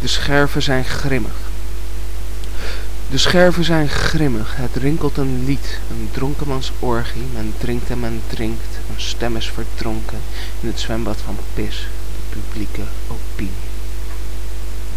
De scherven zijn grimmig. De scherven zijn grimmig, het rinkelt een lied, een dronkenmansorgie, men drinkt en men drinkt, een stem is verdronken in het zwembad van pis, de publieke opinie.